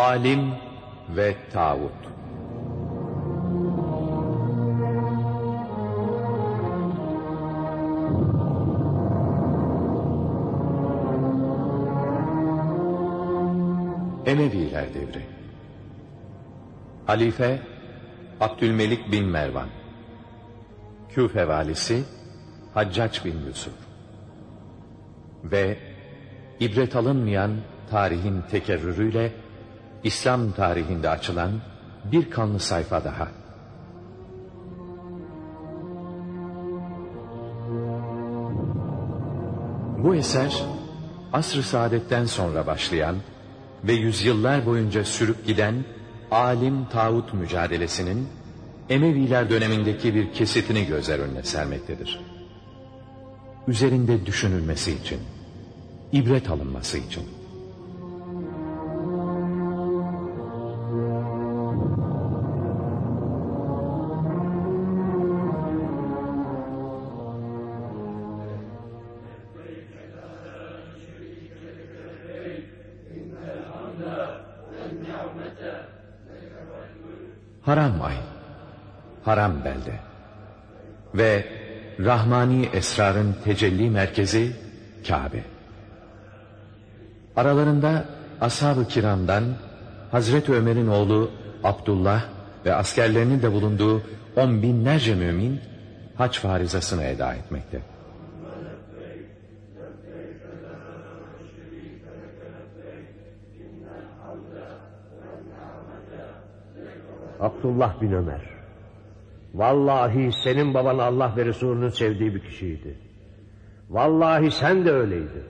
Alim ve Tağut. Emeviler devri. Halife Abdülmelik bin Mervan. Küfe valisi Haccac bin Yusuf. Ve ibret alınmayan tarihin tekerrürüyle İslam tarihinde açılan bir kanlı sayfa daha. Bu eser asr-ı saadetten sonra başlayan ve yüzyıllar boyunca sürüp giden alim tağut mücadelesinin Emeviler dönemindeki bir kesitini gözler önüne sermektedir. Üzerinde düşünülmesi için, ibret alınması için. Haram ay, haram belde ve Rahmani esrarın tecelli merkezi Kabe. Aralarında ashab-ı kiramdan Hazreti Ömer'in oğlu Abdullah ve askerlerinin de bulunduğu on binlerce mümin haç farizasını eda etmekte. Abdullah bin Ömer. Vallahi senin baban Allah ve Resulünün sevdiği bir kişiydi. Vallahi sen de öyleydin.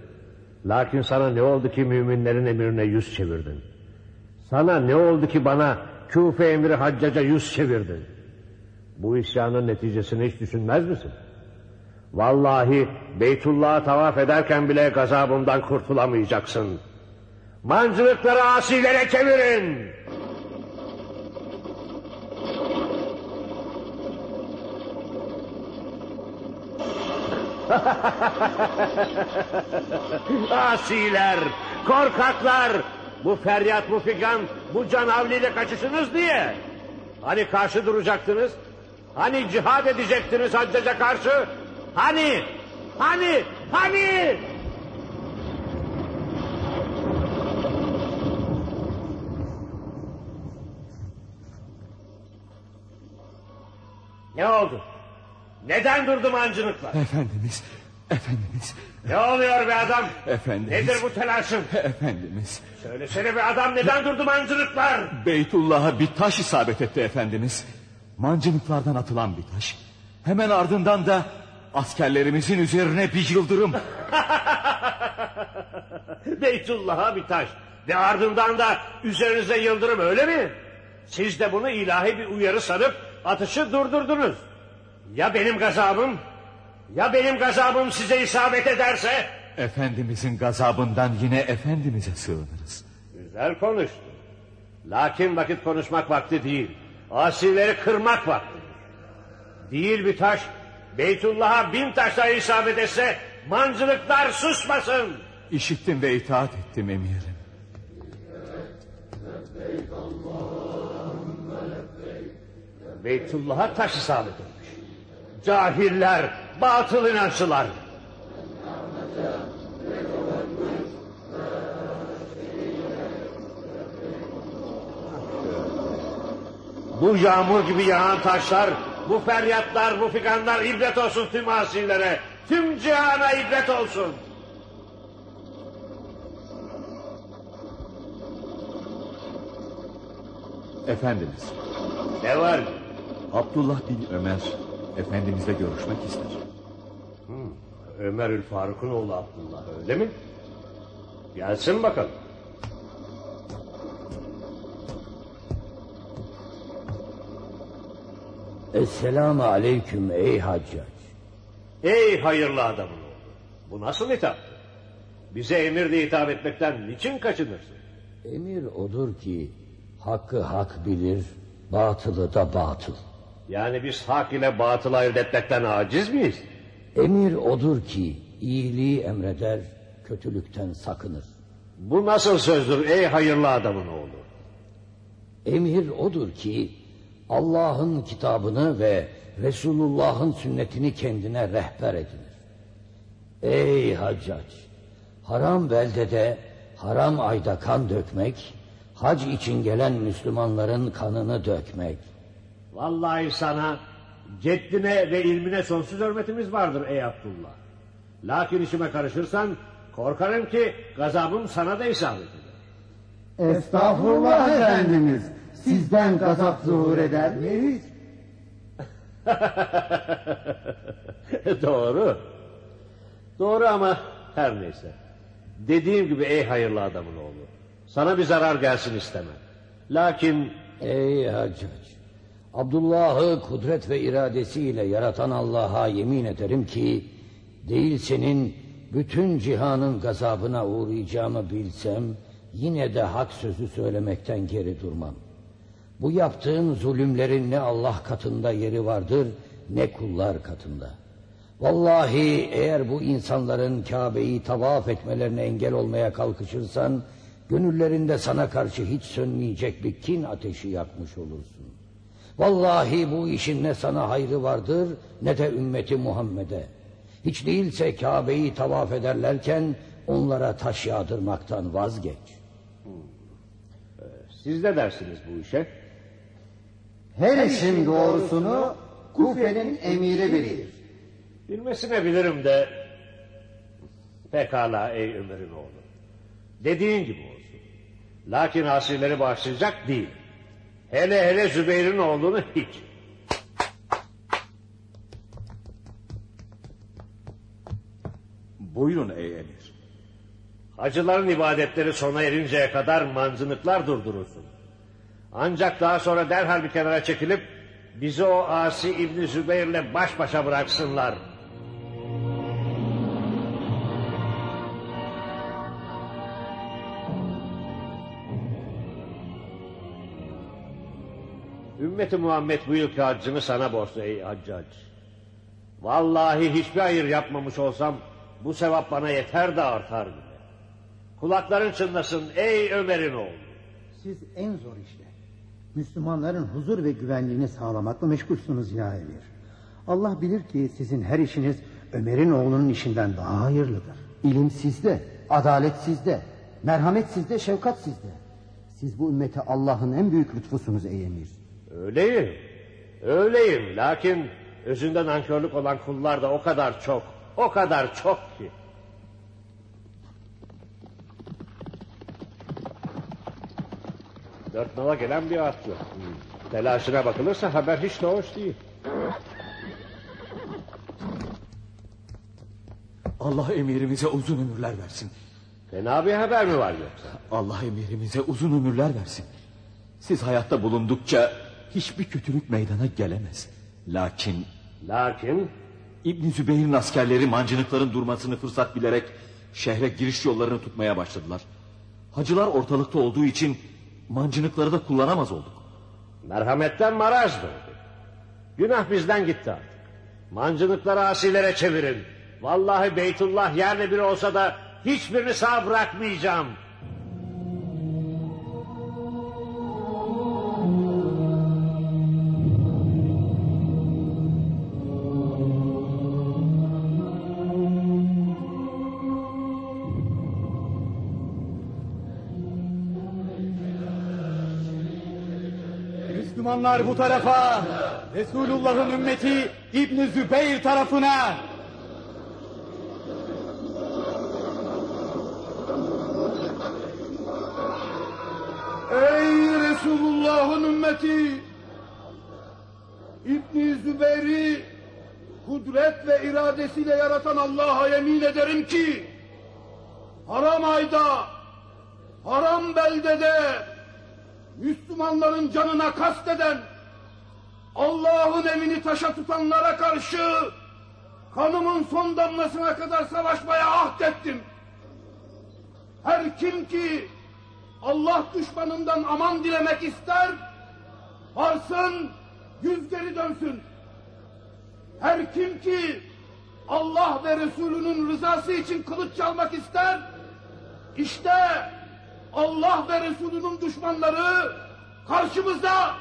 Lakin sana ne oldu ki müminlerin emrine yüz çevirdin? Sana ne oldu ki bana Küfe emri haccaca yüz çevirdin? Bu isyanın neticesini hiç düşünmez misin? Vallahi Beytullah'a tavaf ederken bile gazabımdan kurtulamayacaksın. Mancılıkları asilere çevirin. Asiler, korkaklar, bu feryat, bu figan, bu canavliyle kaçışınız diye. Hani karşı duracaktınız? Hani cihad edecektiniz haccaca karşı? Hani? Hani? Hani? Ne oldu? Neden durdu mancınıklar? Efendimiz, efendimiz. Ne oluyor be adam? Efendimiz. Nedir bu telaşın? Efendimiz. Söylesene be adam neden durdu mancınıklar? Beytullah'a bir taş isabet etti efendimiz. Mancınıklardan atılan bir taş. Hemen ardından da askerlerimizin üzerine bir yıldırım. Beytullah'a bir taş. Ve ardından da üzerinize yıldırım öyle mi? Siz de bunu ilahi bir uyarı sanıp atışı durdurdunuz. Ya benim gazabım? Ya benim gazabım size isabet ederse? Efendimizin gazabından yine Efendimiz'e sığınırız. Güzel konuştun. Lakin vakit konuşmak vakti değil. Asileri kırmak vakti. Değil bir taş. Beytullah'a bin taşla isabet etse mancılıklar susmasın. İşittim ve itaat ettim emirim. Beytullah'a taş isabet etmiş. Cahiller, batıl inançlılar. Bu yağmur gibi yağan taşlar, bu feryatlar, bu figanlar ibret olsun tüm asillere. Tüm cihana ibret olsun. Efendimiz, Ne var? Abdullah bin Ömer Efendimizle görüşmek ister. Ömerül Faruk'un oğlu Abdullah öyle mi? Gelsin bakalım. Esselamu aleyküm ey haccac. Ey hayırlı adamın oğlu. Bu nasıl hitaptır? Bize emirle hitap etmekten niçin kaçınırsın? Emir odur ki hakkı hak bilir, batılı da batıl. Yani biz hak ile batılı ayırt etmekten aciz miyiz? Emir odur ki iyiliği emreder, kötülükten sakınır. Bu nasıl sözdür ey hayırlı adamın oğlu? Emir odur ki Allah'ın kitabını ve Resulullah'ın sünnetini kendine rehber edinir. Ey haccac! Haram beldede, haram ayda kan dökmek, hac için gelen Müslümanların kanını dökmek. Vallahi sana ceddine ve ilmine sonsuz hürmetimiz vardır ey Abdullah. Lakin işime karışırsan korkarım ki gazabım sana da isabet eder. Estağfurullah Efendimiz. Sizden gazap zuhur eder mi? Doğru. Doğru ama her neyse. Dediğim gibi ey hayırlı adamın oğlu. Sana bir zarar gelsin istemem. Lakin Ey haccac! Abdullah'ı kudret ve iradesiyle yaratan Allah'a yemin ederim ki değil senin bütün cihanın gazabına uğrayacağımı bilsem yine de hak sözü söylemekten geri durmam. Bu yaptığın zulümlerin ne Allah katında yeri vardır ne kullar katında. Vallahi eğer bu insanların Kabe'yi tavaf etmelerine engel olmaya kalkışırsan gönüllerinde sana karşı hiç sönmeyecek bir kin ateşi yakmış olursun. Vallahi bu işin ne sana hayrı vardır ne de ümmeti Muhammed'e. Hiç değilse Kabe'yi tavaf ederlerken onlara taş yağdırmaktan vazgeç. siz ne dersiniz bu işe? Her işin doğrusunu Kufe'nin emiri bilir. Bilmesine bilirim de pekala ey Ömer'in oğlu. Dediğin gibi olsun. Lakin asileri bağışlayacak değil. Hele hele Zübeyir'in oğlunu hiç. Buyurun ey emir. Hacıların ibadetleri sona erinceye kadar mancınıklar durdurulsun. Ancak daha sonra derhal bir kenara çekilip bizi o asi İbni Zübeyir'le baş başa bıraksınlar. Ümmeti Muhammed bu yılki haccını sana borçlu ey haccac. Vallahi hiçbir hayır yapmamış olsam bu sevap bana yeter de artar bile. Kulakların çınlasın ey Ömer'in oğlu. Siz en zor işte. Müslümanların huzur ve güvenliğini sağlamakla meşgulsünüz ya emir. Allah bilir ki sizin her işiniz Ömer'in oğlunun işinden daha hayırlıdır. İlim sizde, adalet sizde, merhamet sizde, şefkat sizde. Siz bu ümmete Allah'ın en büyük lütfusunuz ey emir. Öyleyim. Öyleyim. Lakin özünde nankörlük olan kullar da o kadar çok. O kadar çok ki. Dört nala gelen bir atlı. Hmm. Telaşına bakılırsa haber hiç de hoş değil. Allah emirimize uzun ömürler versin. Fena bir haber mi var yoksa? Allah emirimize uzun ömürler versin. Siz hayatta bulundukça hiçbir kötülük meydana gelemez. Lakin Lakin İbn Zübeyir'in askerleri mancınıkların durmasını fırsat bilerek şehre giriş yollarını tutmaya başladılar. Hacılar ortalıkta olduğu için mancınıkları da kullanamaz olduk. merhametten maraz doğdu. Günah bizden gitti artık. Mancınıkları asilere çevirin. Vallahi Beytullah yerle bir olsa da hiçbirini sağ bırakmayacağım. Müslümanlar bu tarafa, Resulullah'ın ümmeti İbn Zübeyir tarafına. Ey Resulullah'ın ümmeti! İbn Zübeyir'i kudret ve iradesiyle yaratan Allah'a yemin ederim ki haram ayda, haram beldede Müslümanların canına kasteden, Allah'ın emini taşa tutanlara karşı kanımın son damlasına kadar savaşmaya ahdettim. Her kim ki Allah düşmanından aman dilemek ister, varsın yüz geri dönsün. Her kim ki Allah ve Resulünün rızası için kılıç çalmak ister, işte Allah ve Resulünün düşmanları Karşımızda!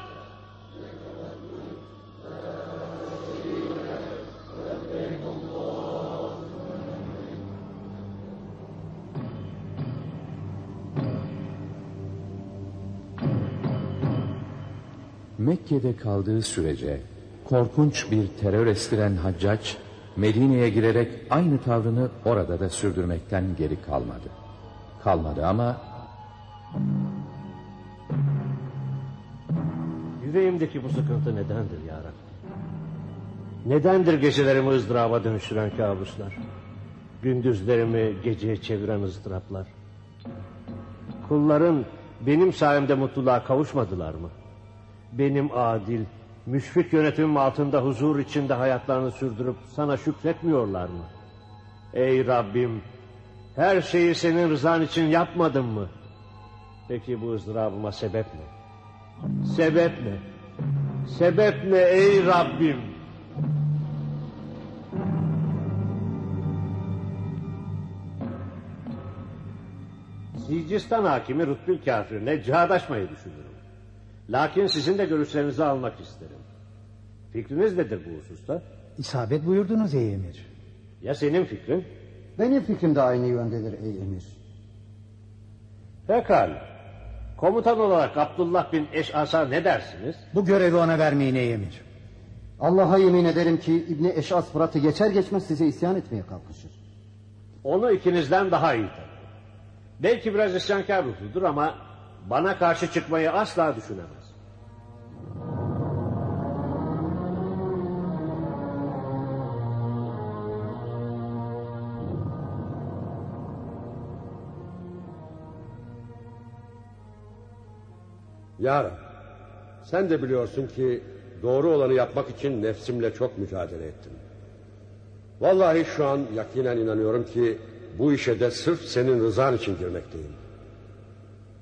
Mekke'de kaldığı sürece korkunç bir terör estiren Haccac, Medine'ye girerek aynı tavrını orada da sürdürmekten geri kalmadı. Kalmadı ama Yüreğimdeki bu sıkıntı nedendir ya? Nedendir gecelerimi ızdıraba dönüştüren kabuslar? Gündüzlerimi geceye çeviren ızdıraplar? Kulların benim sayemde mutluluğa kavuşmadılar mı? Benim adil, müşfik yönetimim altında huzur içinde hayatlarını sürdürüp sana şükretmiyorlar mı? Ey Rabbim, her şeyi senin rızan için yapmadım mı? Peki bu ızdırabıma sebep ne? Sebep ne? Sebep ne ey Rabbim? Sicistan hakimi Rutbül kafirine cihadaşmayı düşünürüm. Lakin sizin de görüşlerinizi almak isterim. Fikriniz nedir bu hususta? İsabet buyurdunuz ey emir. Ya senin fikrin? Benim fikrim de aynı yöndedir ey emir. Pekala. Komutan olarak Abdullah bin Eş'as'a ne dersiniz? Bu görevi ona vermeyin ey emir. Allah'a yemin ederim ki İbni Eşas Fırat'ı geçer geçmez size isyan etmeye kalkışır. Onu ikinizden daha iyi tanır. Belki biraz isyankar ruhludur ama bana karşı çıkmayı asla düşünemez. Ya Rab, sen de biliyorsun ki doğru olanı yapmak için nefsimle çok mücadele ettim. Vallahi şu an yakinen inanıyorum ki bu işe de sırf senin rızan için girmekteyim.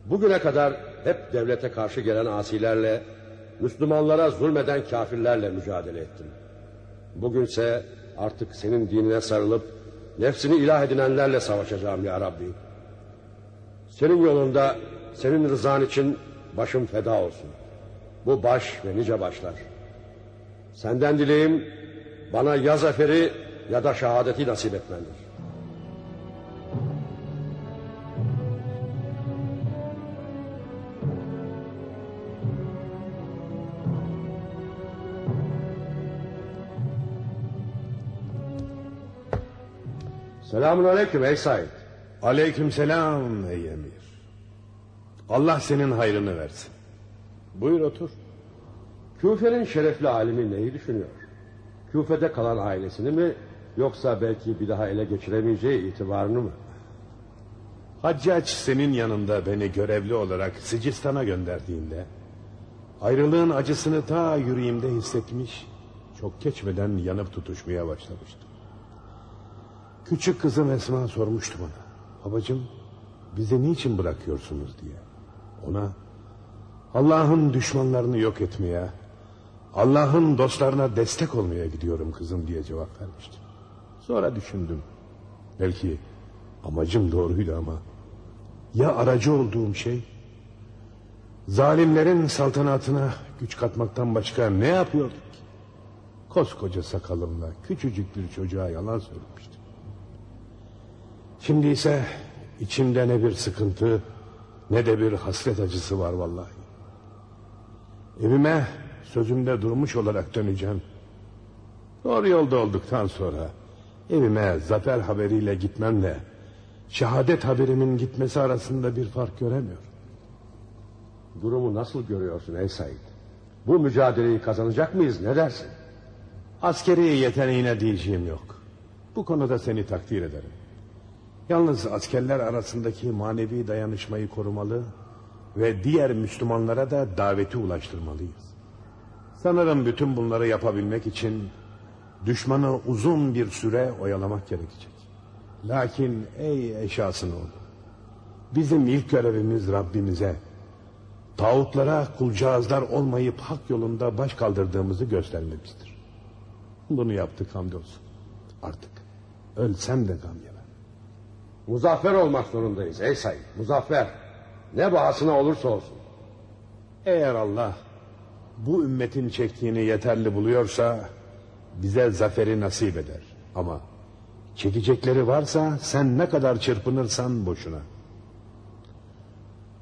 Bugüne kadar hep devlete karşı gelen asilerle, Müslümanlara zulmeden kafirlerle mücadele ettim. Bugünse artık senin dinine sarılıp nefsini ilah edinenlerle savaşacağım ya Rabbi. Senin yolunda, senin rızan için başım feda olsun. Bu baş ve nice başlar. Senden dileğim bana ya zaferi ya da şehadeti nasip etmendir. Selamun aleyküm ey Said. Aleykümselam ey emir. Allah senin hayrını versin. Buyur otur. Küfe'nin şerefli alimi neyi düşünüyor? Küfe'de kalan ailesini mi yoksa belki bir daha ele geçiremeyeceği itibarını mı? Haccac senin yanında beni görevli olarak Sicistan'a gönderdiğinde ayrılığın acısını ta yüreğimde hissetmiş, çok geçmeden yanıp tutuşmaya başlamıştım. Küçük kızım Esma sormuştu bana. Babacığım bizi niçin bırakıyorsunuz diye. Ona Allah'ın düşmanlarını yok etmeye, Allah'ın dostlarına destek olmaya gidiyorum kızım diye cevap vermiştim. Sonra düşündüm. Belki amacım doğruydu ama ya aracı olduğum şey zalimlerin saltanatına güç katmaktan başka ne yapıyorduk ki? Koskoca sakalımla küçücük bir çocuğa yalan söylemiştim. Şimdi ise içimde ne bir sıkıntı ne de bir hasret acısı var vallahi. Evime sözümde durmuş olarak döneceğim. Doğru yolda olduktan sonra evime zafer haberiyle gitmemle şehadet haberimin gitmesi arasında bir fark göremiyorum. Durumu nasıl görüyorsun ey Said? Bu mücadeleyi kazanacak mıyız ne dersin? Askeri yeteneğine diyeceğim yok. Bu konuda seni takdir ederim. Yalnız askerler arasındaki manevi dayanışmayı korumalı ve diğer Müslümanlara da daveti ulaştırmalıyız. Sanırım bütün bunları yapabilmek için düşmanı uzun bir süre oyalamak gerekecek. Lakin ey eşasın oğlu, bizim ilk görevimiz Rabbimize, tağutlara kulcağızlar olmayıp hak yolunda baş kaldırdığımızı göstermemizdir. Bunu yaptık hamdolsun. Artık ölsem de gam. Muzaffer olmak zorundayız ey Said. Muzaffer. Ne bahasına olursa olsun. Eğer Allah bu ümmetin çektiğini yeterli buluyorsa bize zaferi nasip eder. Ama çekecekleri varsa sen ne kadar çırpınırsan boşuna.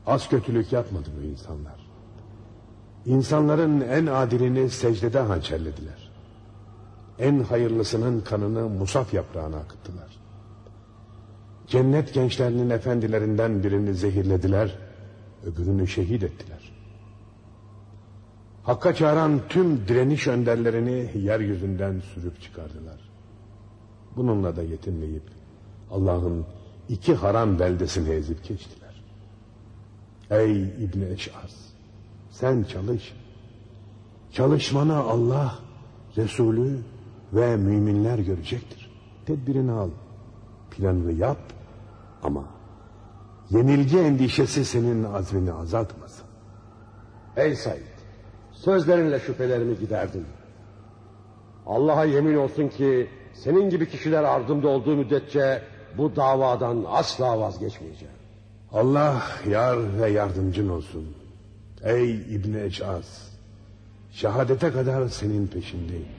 Az kötülük yapmadı bu insanlar. İnsanların en adilini secdede hançerlediler. En hayırlısının kanını musaf yaprağına akıttılar. Cennet gençlerinin efendilerinden birini zehirlediler, öbürünü şehit ettiler. Hakka çağıran tüm direniş önderlerini yeryüzünden sürüp çıkardılar. Bununla da yetinmeyip Allah'ın iki haram beldesini ezip geçtiler. Ey İbni Eş'az sen çalış. Çalışmanı Allah, Resulü ve müminler görecektir. Tedbirini al. Planını yap ama yenilgi endişesi senin azmini azaltmasın. Ey Said, sözlerinle şüphelerimi giderdin. Allah'a yemin olsun ki senin gibi kişiler ardımda olduğu müddetçe bu davadan asla vazgeçmeyeceğim. Allah yar ve yardımcın olsun. Ey İbni Eş'az, şehadete kadar senin peşindeyim.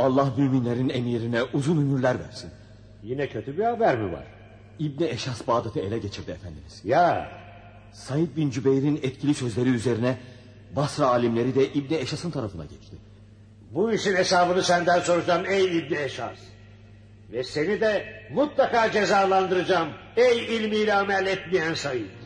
Allah müminlerin emirine uzun ömürler versin. Yine kötü bir haber mi var? İbni Eşas Bağdat'ı ele geçirdi efendimiz. Ya Said bin Cübeyr'in etkili sözleri üzerine Basra alimleri de İbni Eşas'ın tarafına geçti. bu işin hesabını senden soracağım ey İbni Eşaz. Ve seni de mutlaka cezalandıracağım ey ilmiyle amel etmeyen Said.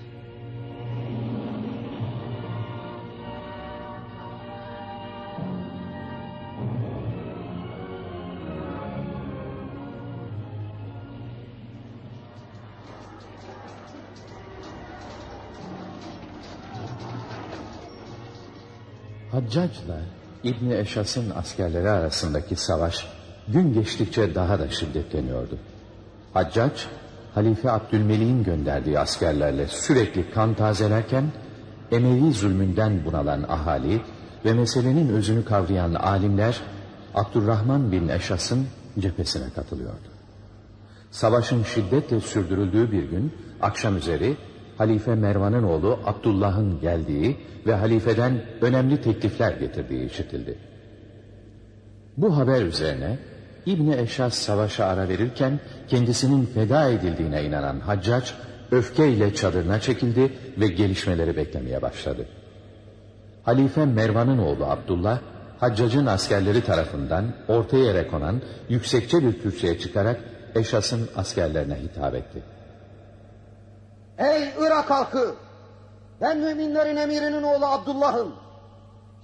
Haccac'la İbni Eşas'ın askerleri arasındaki savaş gün geçtikçe daha da şiddetleniyordu. Haccac, Halife Abdülmelik'in gönderdiği askerlerle sürekli kan tazelerken, Emevi zulmünden bunalan ahali ve meselenin özünü kavrayan alimler, Abdurrahman bin Eşas'ın cephesine katılıyordu. Savaşın şiddetle sürdürüldüğü bir gün, akşam üzeri, Halife Mervan'ın oğlu Abdullah'ın geldiği ve halifeden önemli teklifler getirdiği işitildi. Bu haber üzerine İbni Eşas savaşa ara verirken kendisinin feda edildiğine inanan Haccac öfkeyle çadırına çekildi ve gelişmeleri beklemeye başladı. Halife Mervan'ın oğlu Abdullah, Haccac'ın askerleri tarafından orta yere konan yüksekçe bir kürsüye çıkarak Eşas'ın askerlerine hitap etti. Ey Irak halkı! Ben müminlerin emirinin oğlu Abdullah'ım.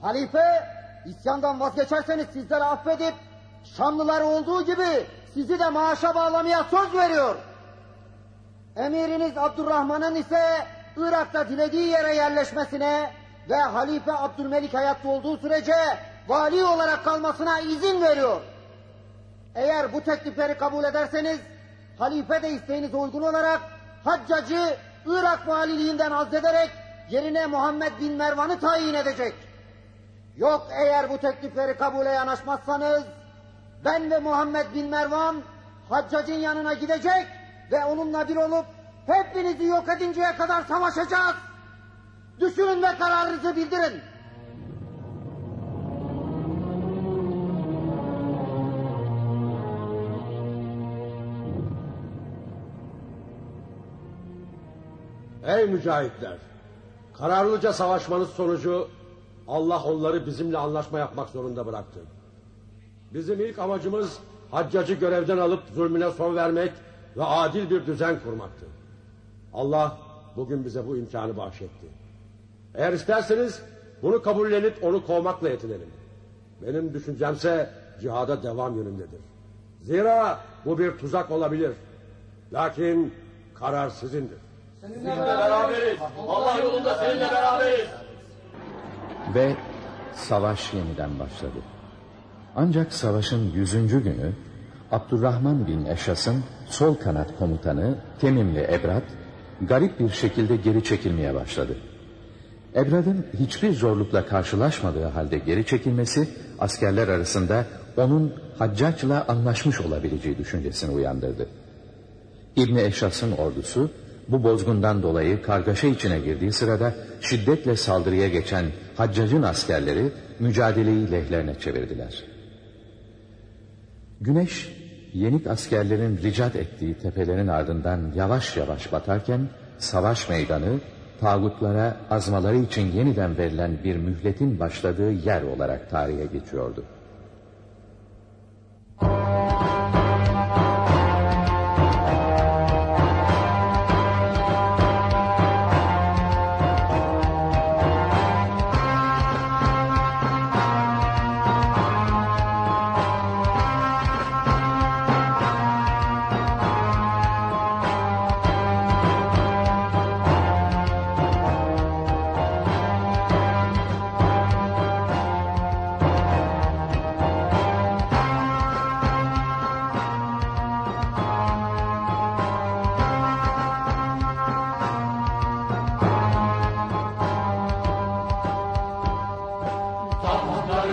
Halife isyandan vazgeçerseniz sizleri affedip Şamlılar olduğu gibi sizi de maaşa bağlamaya söz veriyor. Emiriniz Abdurrahman'ın ise Irak'ta dilediği yere yerleşmesine ve Halife Abdülmelik hayatta olduğu sürece vali olarak kalmasına izin veriyor. Eğer bu teklifleri kabul ederseniz halife de isteğinize uygun olarak Haccacı Irak valiliğinden azlederek yerine Muhammed bin Mervan'ı tayin edecek. Yok eğer bu teklifleri kabule yanaşmazsanız ben ve Muhammed bin Mervan Haccac'ın yanına gidecek ve onunla bir olup hepinizi yok edinceye kadar savaşacağız. Düşünün ve kararınızı bildirin. Ey mücahitler! Kararlıca savaşmanız sonucu Allah onları bizimle anlaşma yapmak zorunda bıraktı. Bizim ilk amacımız haccacı görevden alıp zulmüne son vermek ve adil bir düzen kurmaktı. Allah bugün bize bu imkanı bahşetti. Eğer isterseniz bunu kabullenip onu kovmakla yetinelim. Benim düşüncemse cihada devam yönündedir. Zira bu bir tuzak olabilir. Lakin karar sizindir. Ve savaş yeniden başladı. Ancak savaşın yüzüncü günü Abdurrahman bin Eşas'ın sol kanat komutanı Temimli Ebrat garip bir şekilde geri çekilmeye başladı. Ebrad'ın hiçbir zorlukla karşılaşmadığı halde geri çekilmesi askerler arasında onun Haccac'la anlaşmış olabileceği düşüncesini uyandırdı. İbni Eşras'ın ordusu bu bozgundan dolayı kargaşa içine girdiği sırada şiddetle saldırıya geçen Haccac'ın askerleri mücadeleyi lehlerine çevirdiler. Güneş yenik askerlerin ricat ettiği tepelerin ardından yavaş yavaş batarken savaş meydanı tağutlara azmaları için yeniden verilen bir mühletin başladığı yer olarak tarihe geçiyordu.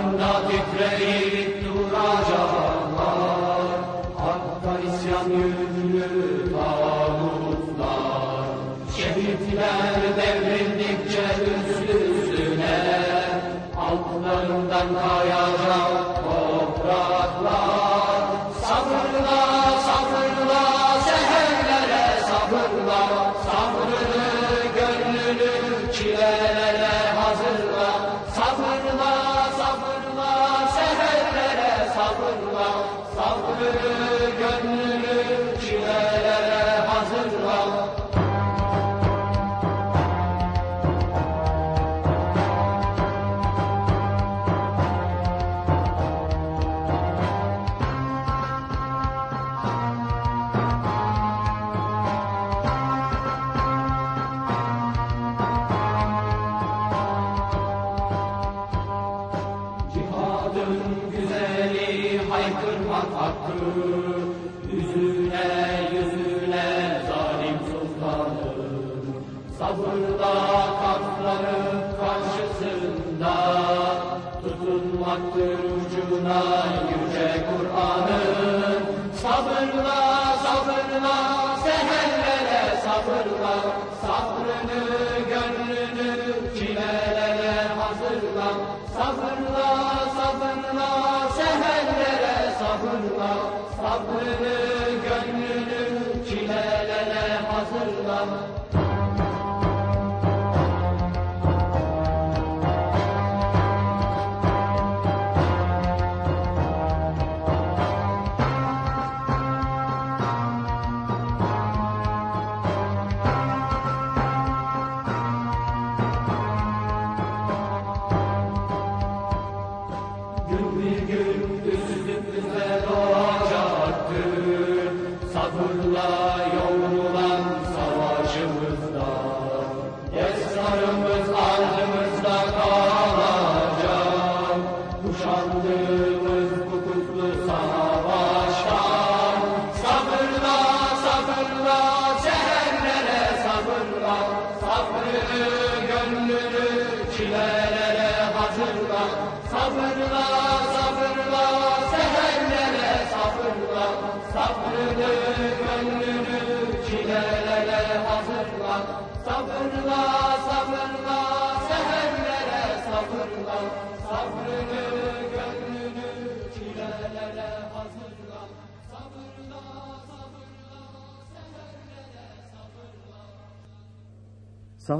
Tahtlarında titreyip duracaklar. Hakka isyan yüzlü tağutlar Şehitler devrildikçe üst üstüne Altlarından kayacak Sabrını gönlünü çilelere hazırla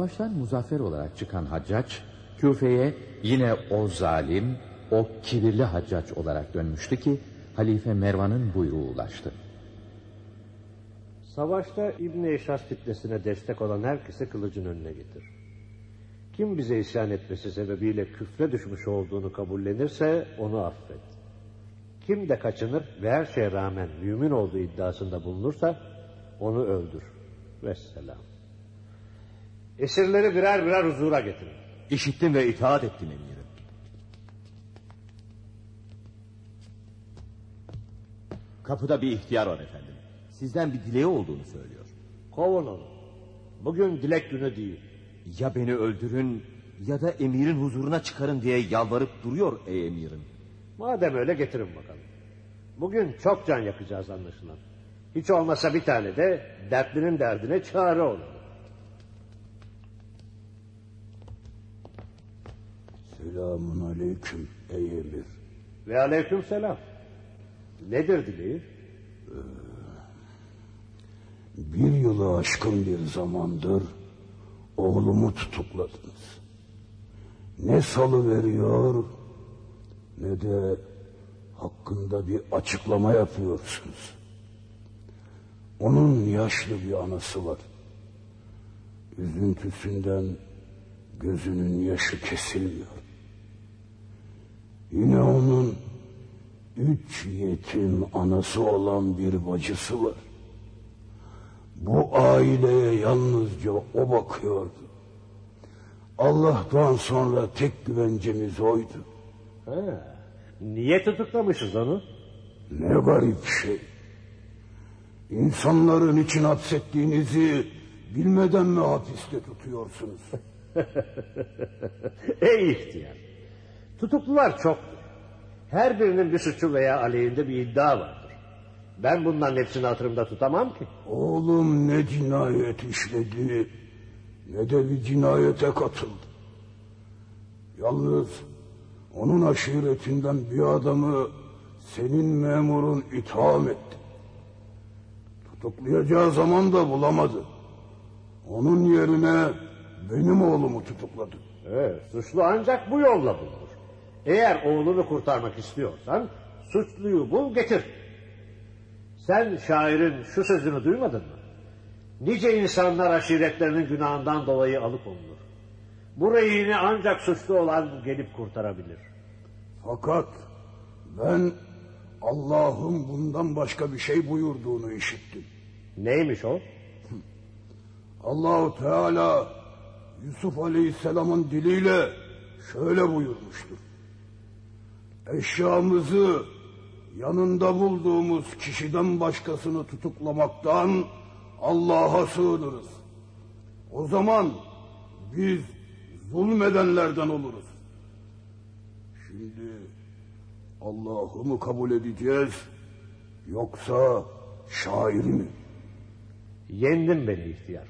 Savaştan muzaffer olarak çıkan Haccac, Küfe'ye yine o zalim, o kibirli Haccac olarak dönmüştü ki, Halife Mervan'ın buyruğu ulaştı. Savaşta İbni Eşas fitnesine destek olan herkese kılıcın önüne getir. Kim bize isyan etmesi sebebiyle küfre düşmüş olduğunu kabullenirse onu affet. Kim de kaçınır ve her şeye rağmen mümin olduğu iddiasında bulunursa onu öldür. Vesselam. Esirleri birer birer huzura getirin. İşittim ve itaat ettim emirim. Kapıda bir ihtiyar var efendim. Sizden bir dileği olduğunu söylüyor. Kovun onu. Bugün dilek günü değil. Ya beni öldürün Ya da emirin huzuruna çıkarın diye yalvarıp duruyor ey emirin. Madem öyle getirin bakalım. Bugün çok can yakacağız anlaşılan. Hiç olmasa bir tane de dertlinin derdine çare olalım. Selamun aleyküm ey emir. Ve aleyküm selam. Nedir dileği? Bir yılı aşkın bir zamandır oğlumu tutukladınız. Ne salı veriyor ne de hakkında bir açıklama yapıyorsunuz. Onun yaşlı bir anası var. Üzüntüsünden gözünün yaşı kesilmiyor. Yine onun üç yetim anası olan bir bacısı var. Bu aileye yalnızca o bakıyordu. Allah'tan sonra tek güvencemiz oydu. Ha, niye tutuklamışız onu? Ne garip şey. İnsanların için hapsettiğinizi bilmeden mi hapiste tutuyorsunuz? Ey ihtiyar. Tutuklular çok. Her birinin bir suçu veya aleyhinde bir iddia vardır. Ben bunların hepsini hatırımda tutamam ki. Oğlum ne cinayet işledi ne de bir cinayete katıldı. Yalnız onun aşiretinden bir adamı senin memurun itham etti. Tutuklayacağı zaman da bulamadı. Onun yerine benim oğlumu tutukladı. Evet, suçlu ancak bu yolla bulunur. Eğer oğlunu kurtarmak istiyorsan suçluyu bul getir. Sen şairin şu sözünü duymadın mı? Nice insanlar aşiretlerinin günahından dolayı alıkonulur. Bu rehini ancak suçlu olan gelip kurtarabilir. Fakat ben Allah'ın bundan başka bir şey buyurduğunu işittim. Neymiş o? Allahu Teala Yusuf Aleyhisselam'ın diliyle şöyle buyurmuştur. Eşyamızı yanında bulduğumuz kişiden başkasını tutuklamaktan Allah'a sığınırız. O zaman biz zulmedenlerden oluruz. Şimdi Allah'ı mı kabul edeceğiz yoksa şairi mi? Yendin beni ihtiyar.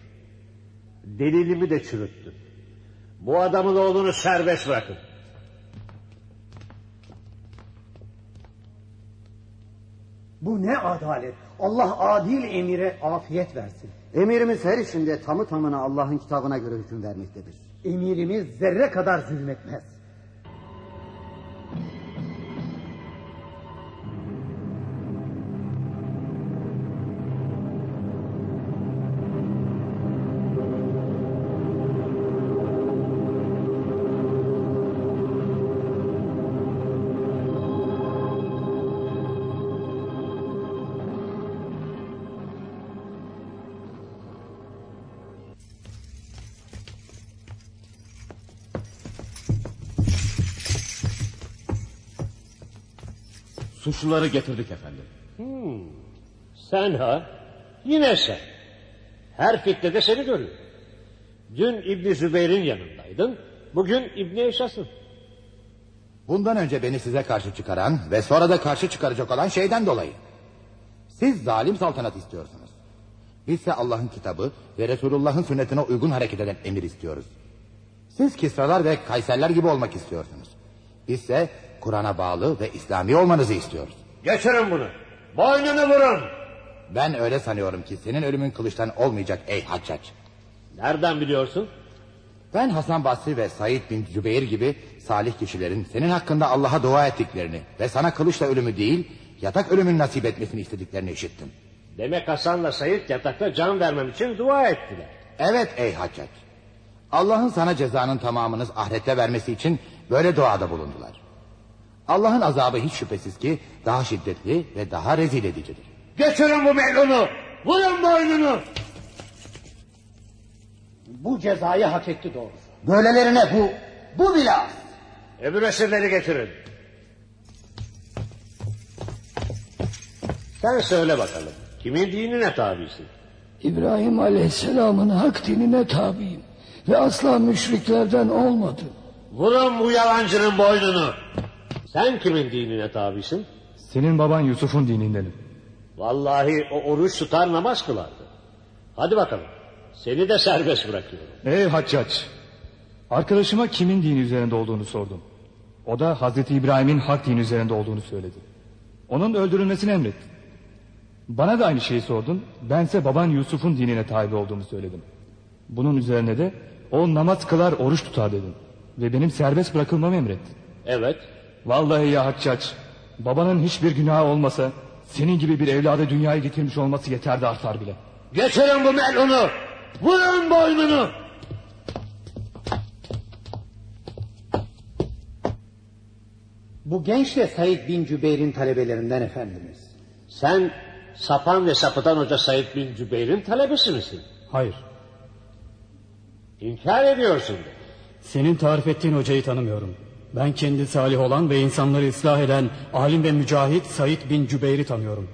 Delilimi de çürüttün. Bu adamın oğlunu serbest bırakın. Bu ne adalet. Allah adil emire afiyet versin. Emirimiz her işinde tamı tamına Allah'ın kitabına göre hüküm vermektedir. Emirimiz zerre kadar zulmetmez. Suçluları getirdik efendim. Hmm, sen ha? Yine sen. Her fitnede seni görüyorum. Dün İbni Zübeyir'in yanındaydın. Bugün İbni Eşas'ın. Bundan önce beni size karşı çıkaran ve sonra da karşı çıkaracak olan şeyden dolayı. Siz zalim saltanat istiyorsunuz. Bizse Allah'ın kitabı ve Resulullah'ın sünnetine uygun hareket eden emir istiyoruz. Siz Kisralar ve Kayserler gibi olmak istiyorsunuz. Bizse Kur'an'a bağlı ve İslami olmanızı istiyoruz. Geçirin bunu. Boynunu vurun. Ben öyle sanıyorum ki senin ölümün kılıçtan olmayacak ey Haccac. Nereden biliyorsun? Ben Hasan Basri ve Said bin Zübeyir gibi salih kişilerin senin hakkında Allah'a dua ettiklerini ve sana kılıçla ölümü değil yatak ölümün nasip etmesini istediklerini işittim. Demek Hasan'la Said yatakta can vermem için dua ettiler. Evet ey Haccac. Allah'ın sana cezanın tamamını ahirette vermesi için böyle duada bulundular. Allah'ın azabı hiç şüphesiz ki daha şiddetli ve daha rezil edicidir. Geçirin bu melunu. Vurun boynunu. Bu cezayı hak etti doğrusu. Böylelerine bu, bu bile az. Öbür esirleri getirin. Sen söyle bakalım. Kimin dinine tabisin? İbrahim Aleyhisselam'ın hak dinine tabiyim. ve asla müşriklerden olmadı. Vurun bu yalancının boynunu. Sen kimin dinine tabisin? Senin baban Yusuf'un dinindenim. Vallahi o oruç tutar namaz kılardı. Hadi bakalım. Seni de serbest bırakıyorum. Ey Haccac! Arkadaşıma kimin dini üzerinde olduğunu sordum. O da Hazreti İbrahim'in hak dini üzerinde olduğunu söyledi. Onun öldürülmesini emrettin. Bana da aynı şeyi sordun. Bense baban Yusuf'un dinine tabi olduğumu söyledim. Bunun üzerine de o namaz kılar oruç tutar dedim. Ve benim serbest bırakılmamı emrettin. Evet. Vallahi ya Haccac babanın hiçbir günahı olmasa senin gibi bir evladı dünyaya getirmiş olması yeterdi artar bile. Getirin bu melunu. Vurun boynunu. Bu genç de Said bin Cübeyr'in talebelerinden efendimiz. Sen sapan ve sapıtan hoca Said bin Cübeyr'in talebesi misin? Hayır. İnkar ediyorsun. Senin tarif ettiğin hocayı tanımıyorum. Ben kendi salih olan ve insanları ıslah eden alim ve mücahit Said bin Cübeyr'i tanıyorum.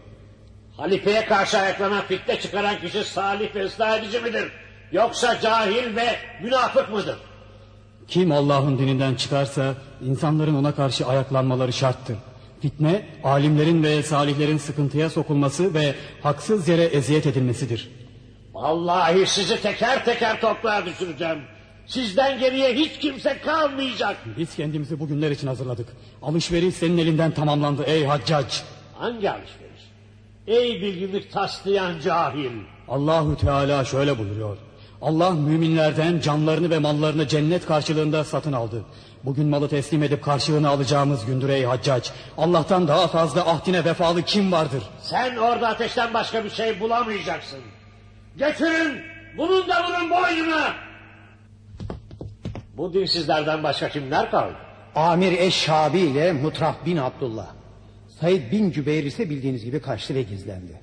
Halifeye karşı ayaklanan fitne çıkaran kişi salih ve ıslah edici midir? Yoksa cahil ve münafık mıdır? Kim Allah'ın dininden çıkarsa insanların ona karşı ayaklanmaları şarttır. Fitne alimlerin ve salihlerin sıkıntıya sokulması ve haksız yere eziyet edilmesidir. Vallahi sizi teker teker toprağa düşüreceğim. Sizden geriye hiç kimse kalmayacak. Biz kendimizi bugünler için hazırladık. Alışveriş senin elinden tamamlandı ey haccac. Hangi alışveriş? Ey bilginlik taslayan cahil. Allahü Teala şöyle buyuruyor. Allah müminlerden canlarını ve mallarını cennet karşılığında satın aldı. Bugün malı teslim edip karşılığını alacağımız gündür ey haccac. Allah'tan daha fazla ahdine vefalı kim vardır? Sen orada ateşten başka bir şey bulamayacaksın. Getirin bunun da bunun boynuna. Bu dinsizlerden başka kimler kaldı? Amir Eşşabi ile Mutraf bin Abdullah. Said bin Cübeyr ise bildiğiniz gibi kaçtı ve gizlendi.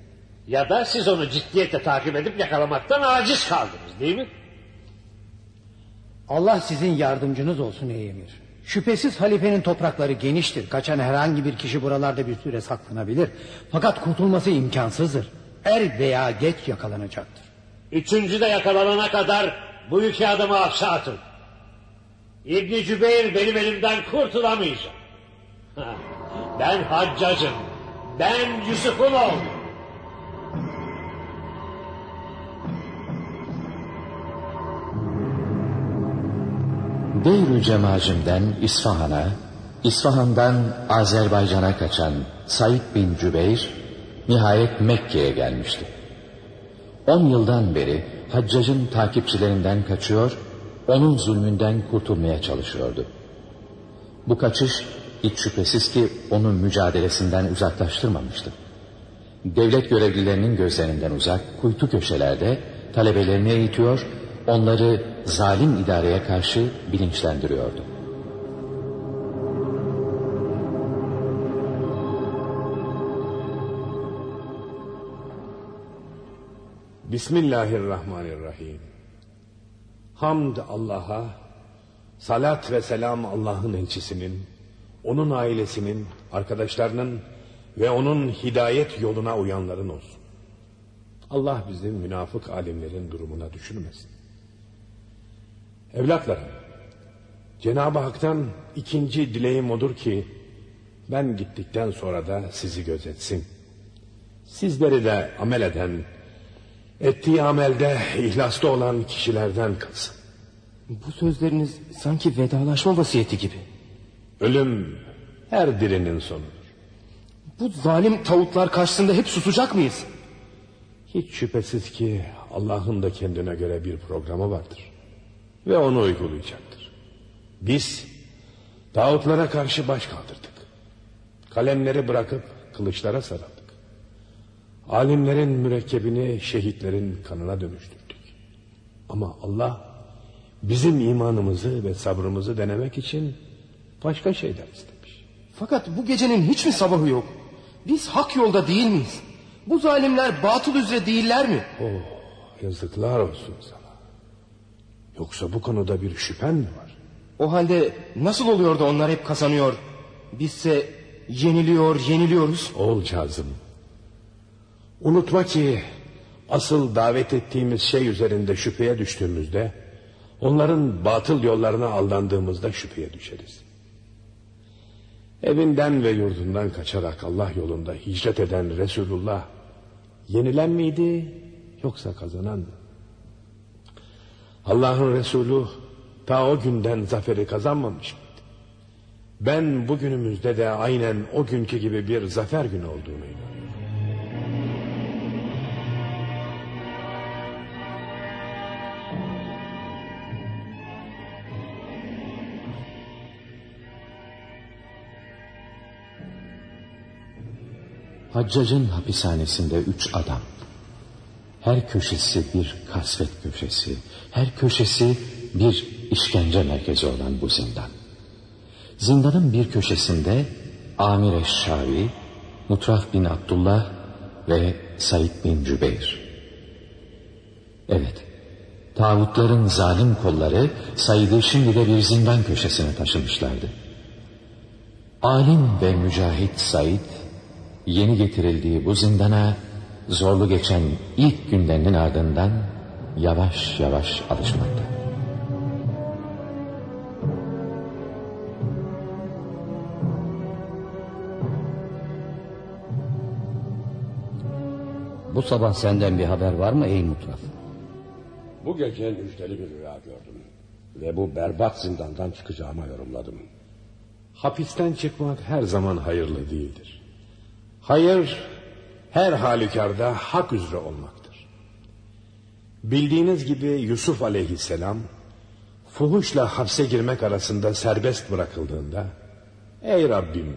Ya da siz onu ciddiyetle takip edip yakalamaktan aciz kaldınız değil mi? Allah sizin yardımcınız olsun ey emir. Şüphesiz halifenin toprakları geniştir. Kaçan herhangi bir kişi buralarda bir süre saklanabilir. Fakat kurtulması imkansızdır. Er veya geç yakalanacaktır. Üçüncü de yakalanana kadar bu iki adamı hapse atın. İbni Cübeyr benim elimden kurtulamayacak. Ben haccacım. Ben Yusuf'un oğlu. Deyrü Cemacim'den İsfahan'a, İsfahan'dan Azerbaycan'a kaçan Said bin Cübeyr nihayet Mekke'ye gelmişti. On yıldan beri Haccac'ın takipçilerinden kaçıyor, onun zulmünden kurtulmaya çalışıyordu. Bu kaçış hiç şüphesiz ki onun mücadelesinden uzaklaştırmamıştı. Devlet görevlilerinin gözlerinden uzak, kuytu köşelerde talebelerini eğitiyor, onları zalim idareye karşı bilinçlendiriyordu. Bismillahirrahmanirrahim. Hamd Allah'a, salat ve selam Allah'ın elçisinin, onun ailesinin, arkadaşlarının ve onun hidayet yoluna uyanların olsun. Allah bizim münafık alimlerin durumuna düşürmesin. Evlatlarım, Cenab-ı Hak'tan ikinci dileğim odur ki, ben gittikten sonra da sizi gözetsin. Sizleri de amel eden, ettiği amelde ihlaslı olan kişilerden kılsın. Bu sözleriniz sanki vedalaşma vasiyeti gibi. Ölüm her dirinin sonudur. Bu zalim tavutlar karşısında hep susacak mıyız? Hiç şüphesiz ki Allah'ın da kendine göre bir programı vardır. Ve onu uygulayacaktır. Biz tağutlara karşı baş kaldırdık. Kalemleri bırakıp kılıçlara sarıldık. Alimlerin mürekkebini şehitlerin kanına dönüştürdük. Ama Allah bizim imanımızı ve sabrımızı denemek için başka şeyler istemiş. Fakat bu gecenin hiç mi sabahı yok? Biz hak yolda değil miyiz? Bu zalimler batıl üzere değiller mi? Oh, yazıklar olsun sana. Yoksa bu konuda bir şüphen mi var? O halde nasıl oluyor da onlar hep kazanıyor? Bizse yeniliyor, yeniliyoruz. Oğul Kazım. Unutma ki asıl davet ettiğimiz şey üzerinde şüpheye düştüğümüzde Onların batıl yollarına aldandığımızda şüpheye düşeriz. Evinden ve yurdundan kaçarak Allah yolunda hicret eden Resulullah yenilen miydi yoksa kazanan mı? Allah'ın Resulü ta o günden zaferi kazanmamış mıydı? Ben bugünümüzde de aynen o günkü gibi bir zafer günü olduğunu inanıyorum. Haccacın hapishanesinde üç adam. Her köşesi bir kasvet köşesi, her köşesi bir işkence merkezi olan bu zindan. Zindanın bir köşesinde Amir Eşşavi, Mutraf bin Abdullah ve Said bin Cübeyr. Evet, tağutların zalim kolları Said'i şimdi de bir zindan köşesine taşımışlardı. Alim ve mücahit Said yeni getirildiği bu zindana zorlu geçen ilk günlerinin ardından yavaş yavaş alışmakta. Bu sabah senden bir haber var mı ey mutraf? Bu gece müjdeli bir rüya gördüm. Ve bu berbat zindandan çıkacağıma yorumladım. Hapisten çıkmak her zaman hayırlı değildir. Hayır her halükarda hak üzere olmaktır. Bildiğiniz gibi Yusuf aleyhisselam fuhuşla hapse girmek arasında serbest bırakıldığında Ey Rabbim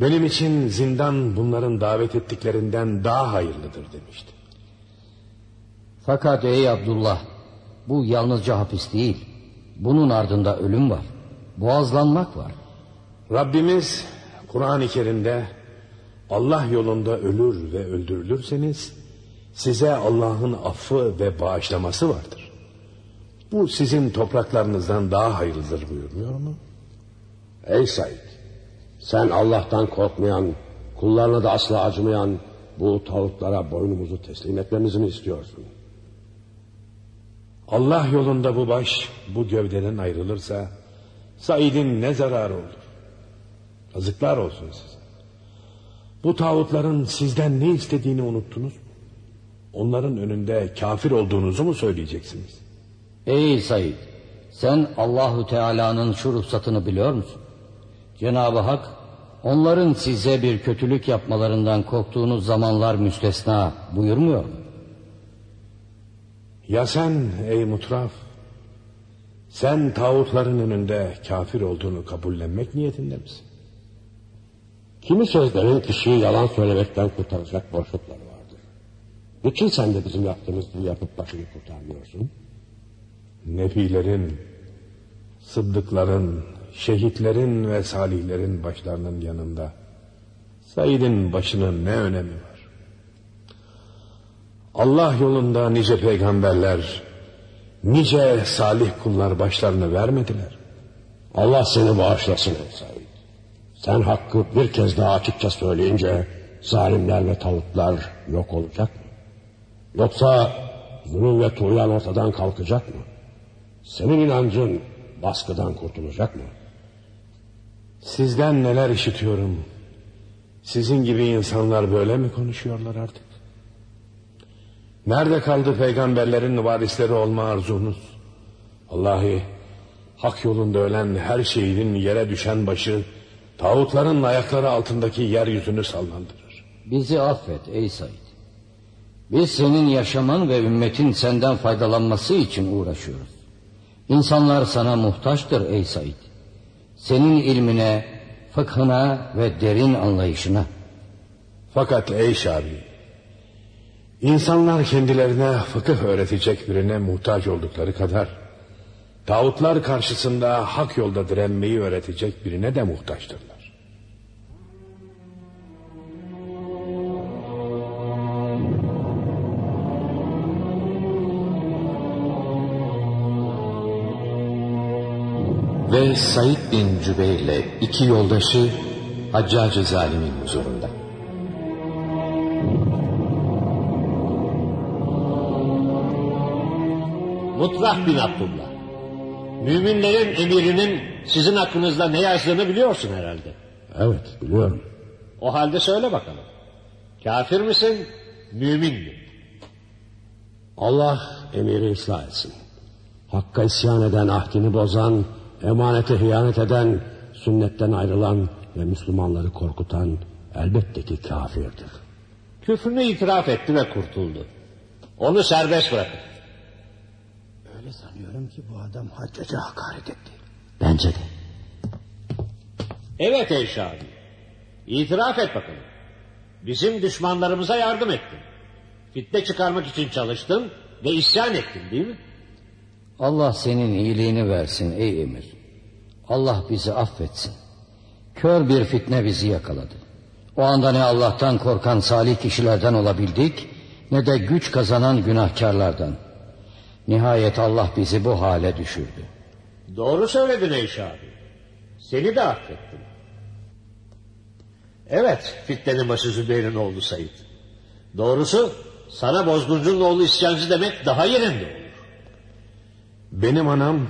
benim için zindan bunların davet ettiklerinden daha hayırlıdır demişti. Fakat ey Abdullah bu yalnızca hapis değil. Bunun ardında ölüm var. Boğazlanmak var. Rabbimiz Kur'an-ı Kerim'de Allah yolunda ölür ve öldürülürseniz size Allah'ın affı ve bağışlaması vardır. Bu sizin topraklarınızdan daha hayırlıdır buyurmuyor mu? Ey Said sen Allah'tan korkmayan kullarına da asla acımayan bu tağutlara boynumuzu teslim etmemizi mi istiyorsun? Allah yolunda bu baş bu gövdeden ayrılırsa Said'in ne zararı olur? Yazıklar olsun size. Bu tağutların sizden ne istediğini unuttunuz? Onların önünde kafir olduğunuzu mu söyleyeceksiniz? Ey Said sen Allahu Teala'nın şu ruhsatını biliyor musun? Cenab-ı Hak onların size bir kötülük yapmalarından korktuğunuz zamanlar müstesna buyurmuyor mu? Ya sen ey mutraf sen tağutların önünde kafir olduğunu kabullenmek niyetinde misin? Kimi sözlerin kişiyi yalan söylemekten kurtaracak boşlukları vardır. Niçin sen de bizim yaptığımız gibi yapıp başını kurtarmıyorsun? Nebilerin, sıddıkların, şehitlerin ve salihlerin başlarının yanında Said'in başının ne önemi var? Allah yolunda nice peygamberler, nice salih kullar başlarını vermediler. Allah seni bağışlasın Said. Sen hakkı bir kez daha açıkça söyleyince zalimler ve tavuklar yok olacak mı? Yoksa zulüm ve tuğyan ortadan kalkacak mı? Senin inancın baskıdan kurtulacak mı? Sizden neler işitiyorum. Sizin gibi insanlar böyle mi konuşuyorlar artık? Nerede kaldı peygamberlerin varisleri olma arzunuz? Vallahi hak yolunda ölen her şehidin yere düşen başı tağutların ayakları altındaki yeryüzünü sallandırır. Bizi affet ey Said. Biz senin yaşaman ve ümmetin senden faydalanması için uğraşıyoruz. İnsanlar sana muhtaçtır ey Said. Senin ilmine, fıkhına ve derin anlayışına. Fakat ey Şabi, insanlar kendilerine fıkıh öğretecek birine muhtaç oldukları kadar, tağutlar karşısında hak yolda direnmeyi öğretecek birine de muhtaçtırlar. Ve Said bin Cübeyr ile iki yoldaşı Haccacı Zalim'in huzurunda. Mutrah bin Abdullah. Müminlerin emirinin sizin hakkınızda ne yazdığını biliyorsun herhalde. Evet biliyorum. O halde söyle bakalım. Kafir misin, mümin mi? Allah emiri ıslah etsin. Hakka isyan eden, ahdini bozan, emanete hıyanet eden, sünnetten ayrılan ve Müslümanları korkutan elbette ki kafirdir. Küfrünü itiraf etti ve kurtuldu. Onu serbest bırakın. Sanıyorum ki bu adam haccaca hakaret etti. Bence de. Evet ey Şabi. İtiraf et bakalım. Bizim düşmanlarımıza yardım ettin. Fitne çıkarmak için çalıştın ve isyan ettin değil mi? Allah senin iyiliğini versin ey emir. Allah bizi affetsin. Kör bir fitne bizi yakaladı. O anda ne Allah'tan korkan salih kişilerden olabildik ne de güç kazanan günahkarlardan. Nihayet Allah bizi bu hale düşürdü. Doğru söyledin ey Şabi. Seni de affettim. Evet, fitnenin başı Zübeyir'in oğlu Said. Doğrusu sana bozguncunun oğlu isyancı demek daha yerinde olur. Benim anam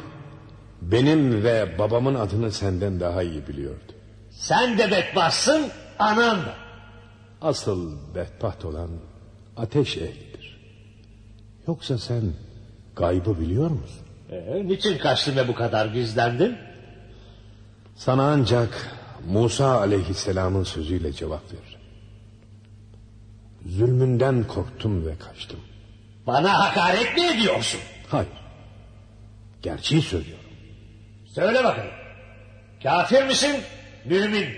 benim ve babamın adını senden daha iyi biliyordu. Sen de bedbahtsın, anan da. Asıl bedbaht olan ateş ehlidir. Yoksa sen gaybı biliyor musun? Ee, niçin kaçtın ve bu kadar gizlendin? Sana ancak Musa aleyhisselamın sözüyle cevap veririm. Zulmünden korktum ve kaçtım. Bana hakaret mi ediyorsun? Hayır. Gerçeği söylüyorum. Söyle bakalım. Kafir misin, mümin?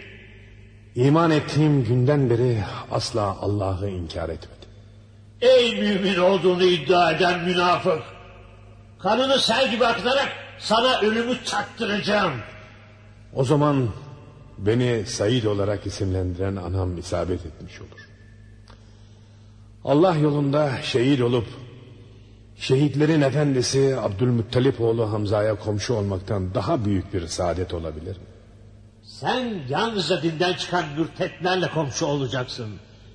İman ettiğim günden beri asla Allah'ı inkar etmedim. Ey mümin olduğunu iddia eden münafık! Kanını sel gibi akıtarak sana ölümü çaktıracağım. O zaman beni Said olarak isimlendiren anam isabet etmiş olur. Allah yolunda şehit olup şehitlerin efendisi Abdülmuttalip oğlu Hamza'ya komşu olmaktan daha büyük bir saadet olabilir mi? Sen yalnızca dinden çıkan mürtetlerle komşu olacaksın.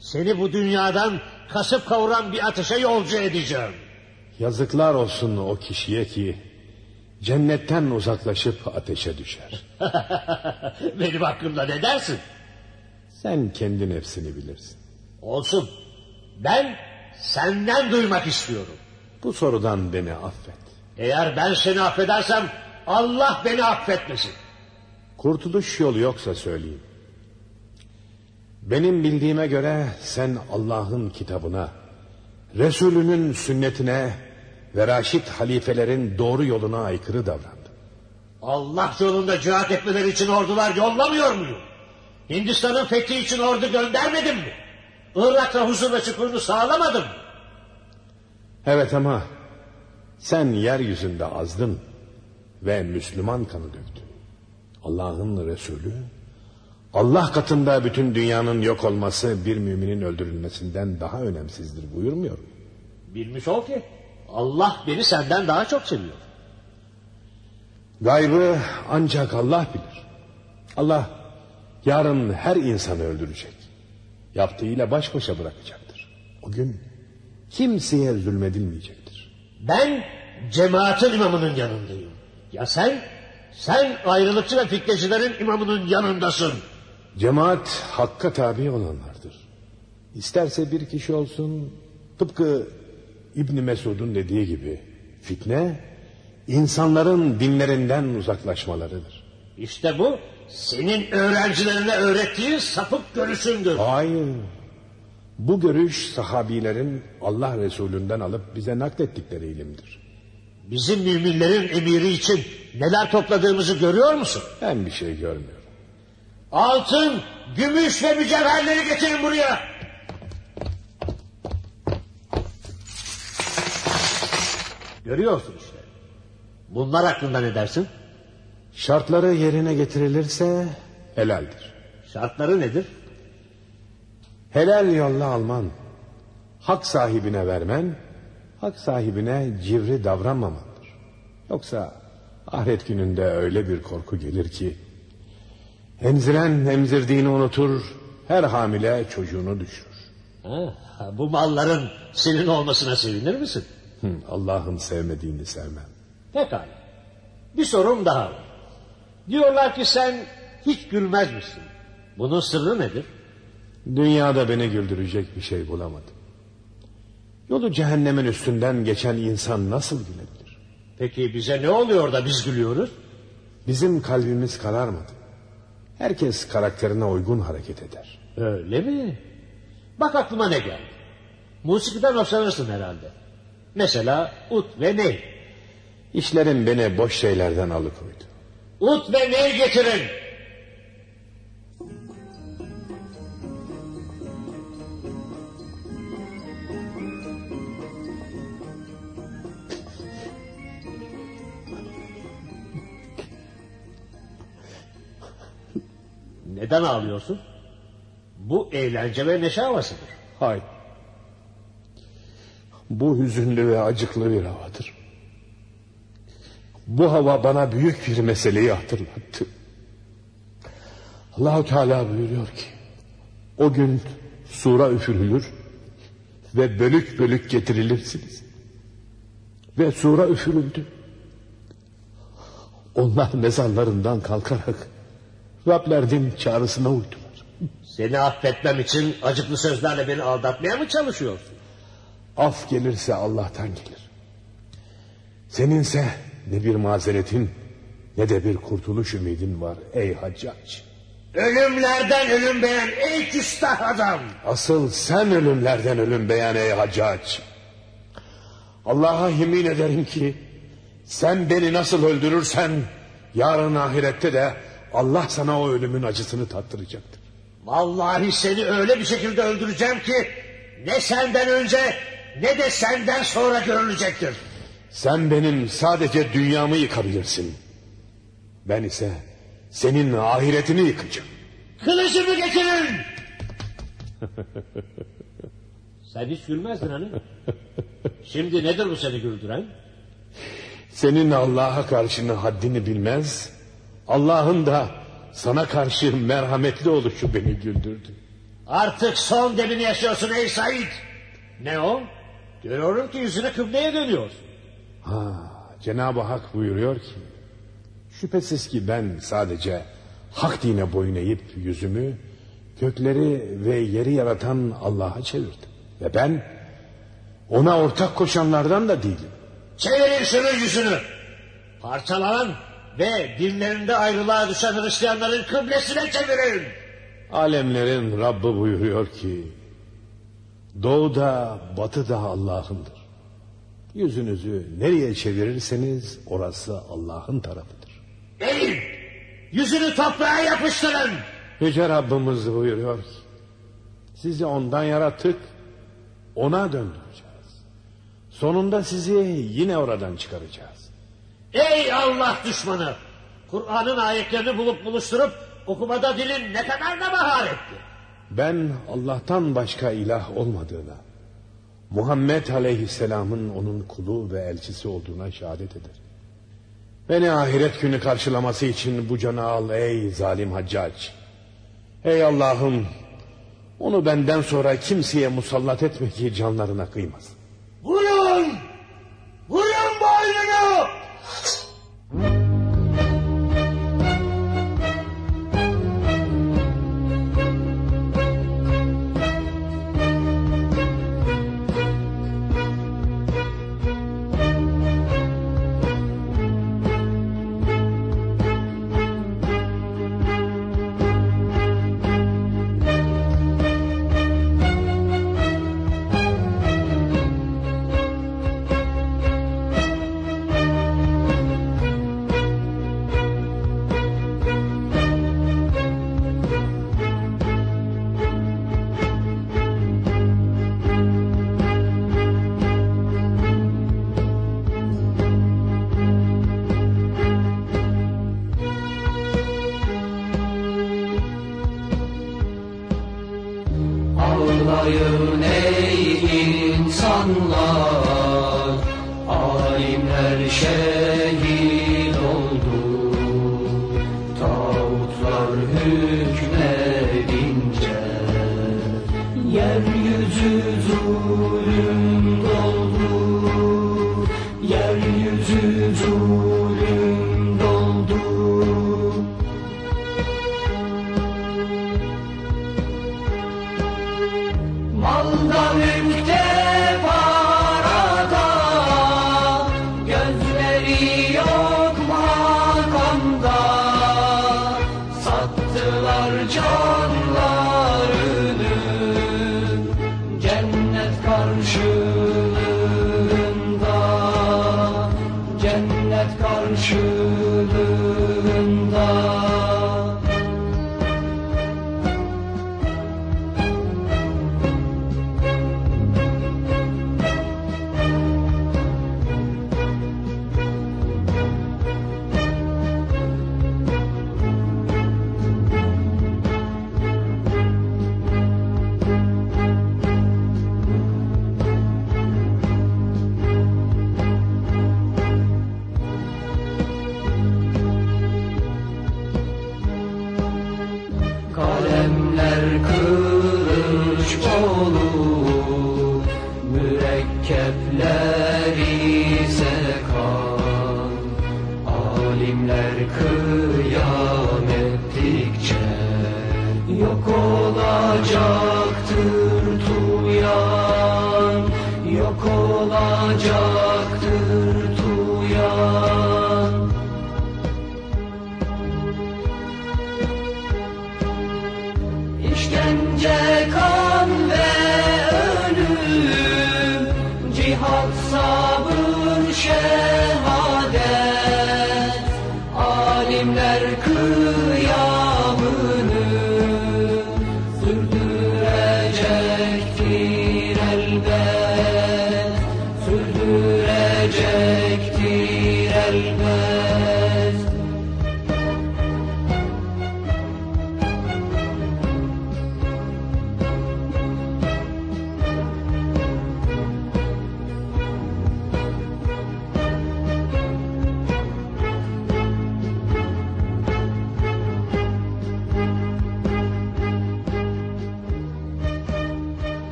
Seni bu dünyadan kasıp kavuran bir ateşe yolcu edeceğim. Yazıklar olsun o kişiye ki cennetten uzaklaşıp ateşe düşer. Benim hakkımda ne dersin? Sen kendi nefsini bilirsin. Olsun. Ben senden duymak istiyorum. Bu sorudan beni affet. Eğer ben seni affedersem Allah beni affetmesin. Kurtuluş yolu yoksa söyleyeyim. Benim bildiğime göre sen Allah'ın kitabına, Resulünün sünnetine ve Raşid halifelerin doğru yoluna aykırı davrandın. Allah yolunda cihat etmeleri için ordular yollamıyor muyum? Hindistan'ın fethi için ordu göndermedim mi? Irak'ta huzur ve sükununu sağlamadım mı? Evet ama sen yeryüzünde azdın ve Müslüman kanı döktün. Allah'ın Resulü Allah katında bütün dünyanın yok olması bir müminin öldürülmesinden daha önemsizdir buyurmuyor mu? Bilmiş ol ki Allah beni senden daha çok seviyor. Gaybı ancak Allah bilir. Allah yarın her insanı öldürecek. Yaptığıyla baş başa bırakacaktır. O gün kimseye zulmedilmeyecektir. Ben cemaatin imamının yanındayım. Ya sen? Sen ayrılıkçı ve fitnecilerin imamının yanındasın. Cemaat hakka tabi olanlardır. İsterse bir kişi olsun tıpkı İbni Mesud'un dediği gibi fitne insanların dinlerinden uzaklaşmalarıdır. İşte bu senin öğrencilerine öğrettiğin sapık görüşündür. Hayır. Bu görüş sahabilerin Allah Resulünden alıp bize naklettikleri ilimdir. Bizim müminlerin emiri için neler topladığımızı görüyor musun? Ben bir şey görmüyorum. Altın, gümüş ve mücevherleri getirin buraya. Görüyorsun işte. Bunlar hakkında ne dersin? Şartları yerine getirilirse helaldir. Şartları nedir? Helal yolla alman, hak sahibine vermen, hak sahibine civri davranmamandır. Yoksa ahiret gününde öyle bir korku gelir ki emziren emzirdiğini unutur, her hamile çocuğunu düşürür. Ha, bu malların senin olmasına sevinir misin? Hı, Allah'ın sevmediğini sevmem. Pekala. Bir sorum daha var. Diyorlar ki sen hiç gülmez misin? Bunun sırrı nedir? Dünyada beni güldürecek bir şey bulamadım. Yolu cehennemin üstünden geçen insan nasıl gülebilir? Peki bize ne oluyor da biz gülüyoruz? Bizim kalbimiz kararmadı. Herkes karakterine uygun hareket eder. Öyle mi? Bak aklıma ne geldi. Musikiden hoşlanırsın herhalde. Mesela ut ve ney. İşlerin beni boş şeylerden alıkoydu. Ut ve ney getirin. Neden ağlıyorsun? Bu eğlence ve neşe havasıdır. Hayır. Bu hüzünlü ve acıklı bir havadır. Bu hava bana büyük bir meseleyi hatırlattı. Allahu Teala buyuruyor ki o gün sura üfürülür ve bölük bölük getirilirsiniz. Ve sura üfürüldü. Onlar mezarlarından kalkarak Rablerinin çağrısına uydular. Seni affetmem için acıklı sözlerle beni aldatmaya mı çalışıyorsun? Af gelirse Allah'tan gelir. Seninse ne bir mazeretin ne de bir kurtuluş ümidin var ey haccac. Ölümlerden ölüm beğen ey küstah adam. Asıl sen ölümlerden ölüm beyan ey haccac. Allah'a yemin ederim ki sen beni nasıl öldürürsen yarın ahirette de Allah sana o ölümün acısını tattıracaktır. Vallahi seni öyle bir şekilde öldüreceğim ki ne senden önce ne de senden sonra görülecektir. Sen benim sadece dünyamı yıkabilirsin. Ben ise senin ahiretini yıkacağım. Kılıcımı getirin. Sen hiç gülmezdin hani. Şimdi nedir bu seni güldüren? Senin Allah'a karşını haddini bilmez, Allah'ın da sana karşı merhametli oluşu beni güldürdü. Artık son demini yaşıyorsun ey Said. Ne o? Görüyorum ki yüzüne kıbleye dönüyorsun. Ha, Cenab-ı Hak buyuruyor ki, şüphesiz ki ben sadece hak dine boyun eğip yüzümü gökleri ve yeri yaratan Allah'a çevirdim. Ve ben ona ortak koşanlardan da değilim. Çevirin şunun yüzünü. Parçalanan ve dinlerinde ayrılığa düşen Hristiyanların kıblesine çevirin. Alemlerin Rabbi buyuruyor ki Doğuda batıda Allah'ındır. Yüzünüzü nereye çevirirseniz orası Allah'ın tarafıdır. Eğil. Yüzünü toprağa yapıştırın. Yüce Rabbimiz buyuruyor ki sizi ondan yarattık ona döndüreceğiz. Sonunda sizi yine oradan çıkaracağız. Ey Allah düşmanı! Kur'an'ın ayetlerini bulup buluşturup okumada dilin ne kadar da maharetli. Ben Allah'tan başka ilah olmadığına, Muhammed Aleyhisselam'ın onun kulu ve elçisi olduğuna şehadet eder. Beni ahiret günü karşılaması için bu canı al ey zalim haccac. Ey Allah'ım onu benden sonra kimseye musallat etme ki canlarına kıymaz. Vurun! Jesus.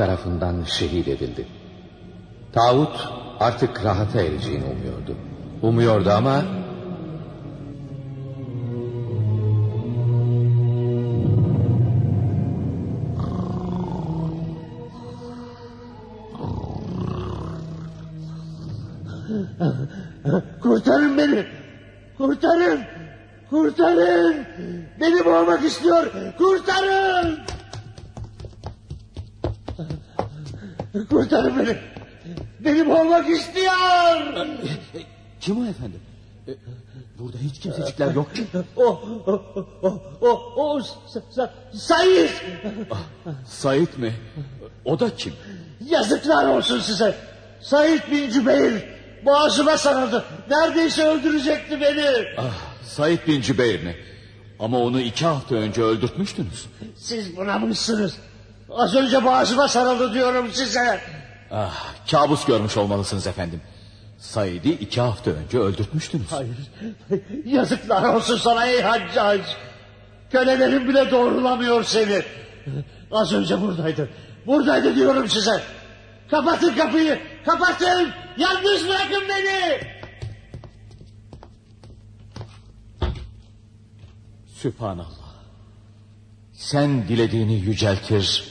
Tarafından şehit edildi. Tağut artık rahata ereceğini umuyordu. Umuyordu ama Kurtarın beni. Kurtarın. Kurtarın. Beni boğmak istiyor. Burada hiç kimsecikler yok ki. O, o, o, o, o, Sa- Sa- Said. Sait mi? O da kim? Yazıklar olsun size. Said bin Cübeyr. Boğazıma sarıldı. Neredeyse öldürecekti beni. Ah, Sait bin Cübeyr mi? Ama onu iki hafta önce öldürtmüştünüz. Siz bunamışsınız. Az önce boğazıma sarıldı diyorum size. Ah, kabus görmüş olmalısınız efendim. Said'i iki hafta önce öldürtmüştünüz. Hayır. Yazıklar olsun sana ey haccac. Kölelerin bile doğrulamıyor seni. Az önce buradaydı. Buradaydı diyorum size. Kapatın kapıyı. Kapatın. Yalnız bırakın beni. Sübhanallah. Sen dilediğini yüceltir,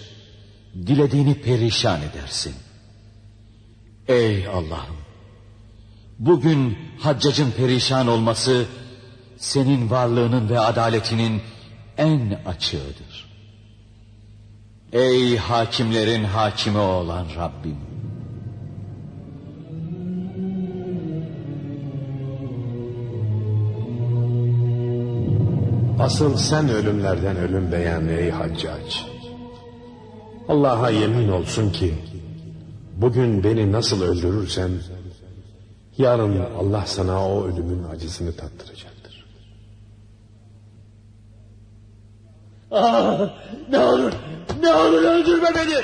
dilediğini perişan edersin. Ey Allah'ım! Bugün haccacın perişan olması senin varlığının ve adaletinin en açığıdır. Ey hakimlerin hakimi olan Rabbim! Asıl sen ölümlerden ölüm beğen ey haccac. Allah'a yemin olsun ki bugün beni nasıl öldürürsen yarın Allah sana o ölümün acısını tattıracaktır. Ah, ne olur, ne olur öldürme beni.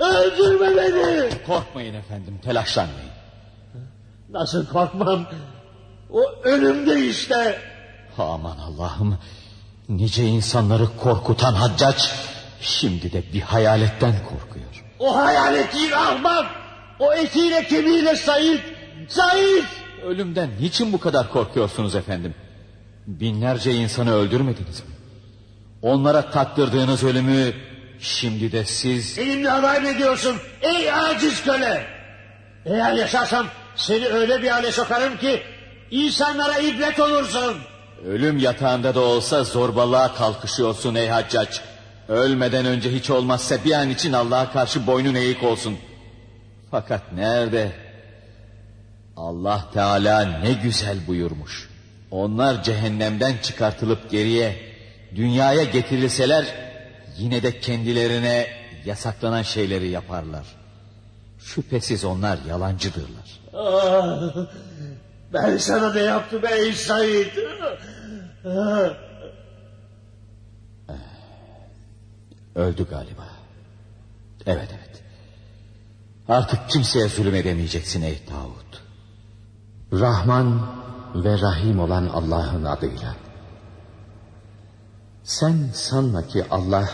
Öldürme beni. Korkmayın efendim, telaşlanmayın. Nasıl korkmam? O ölümde işte. Aman Allah'ım, Nice insanları korkutan haccac şimdi de bir hayaletten korkuyor. O hayalet değil ahmak. O etiyle kemiğiyle Said. Said! Ölümden niçin bu kadar korkuyorsunuz efendim? Binlerce insanı öldürmediniz mi? Onlara taktırdığınız ölümü şimdi de siz... Benimle alay ediyorsun ey aciz köle? Eğer yaşarsam seni öyle bir hale sokarım ki insanlara ibret olursun. Ölüm yatağında da olsa zorbalığa kalkışıyorsun ey haccac. Ölmeden önce hiç olmazsa bir an için Allah'a karşı boynun eğik olsun. Fakat nerede? Allah Teala ne güzel buyurmuş. Onlar cehennemden çıkartılıp geriye dünyaya getirilseler yine de kendilerine yasaklanan şeyleri yaparlar. Şüphesiz onlar yalancıdırlar. Ah, ben sana ne yaptım ey Said? Ah, Öldü galiba. Evet evet. Artık kimseye zulüm edemeyeceksin ey Tağut. Rahman ve Rahim olan Allah'ın adıyla. Sen sanma ki Allah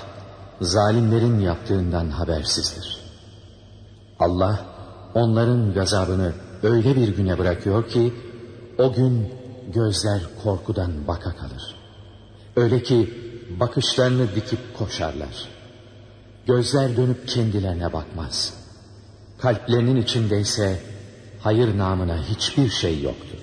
zalimlerin yaptığından habersizdir. Allah onların gazabını öyle bir güne bırakıyor ki o gün gözler korkudan baka kalır. Öyle ki bakışlarını dikip koşarlar. Gözler dönüp kendilerine bakmaz. Kalplerinin içindeyse hayır namına hiçbir şey yoktur.